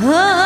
Oh.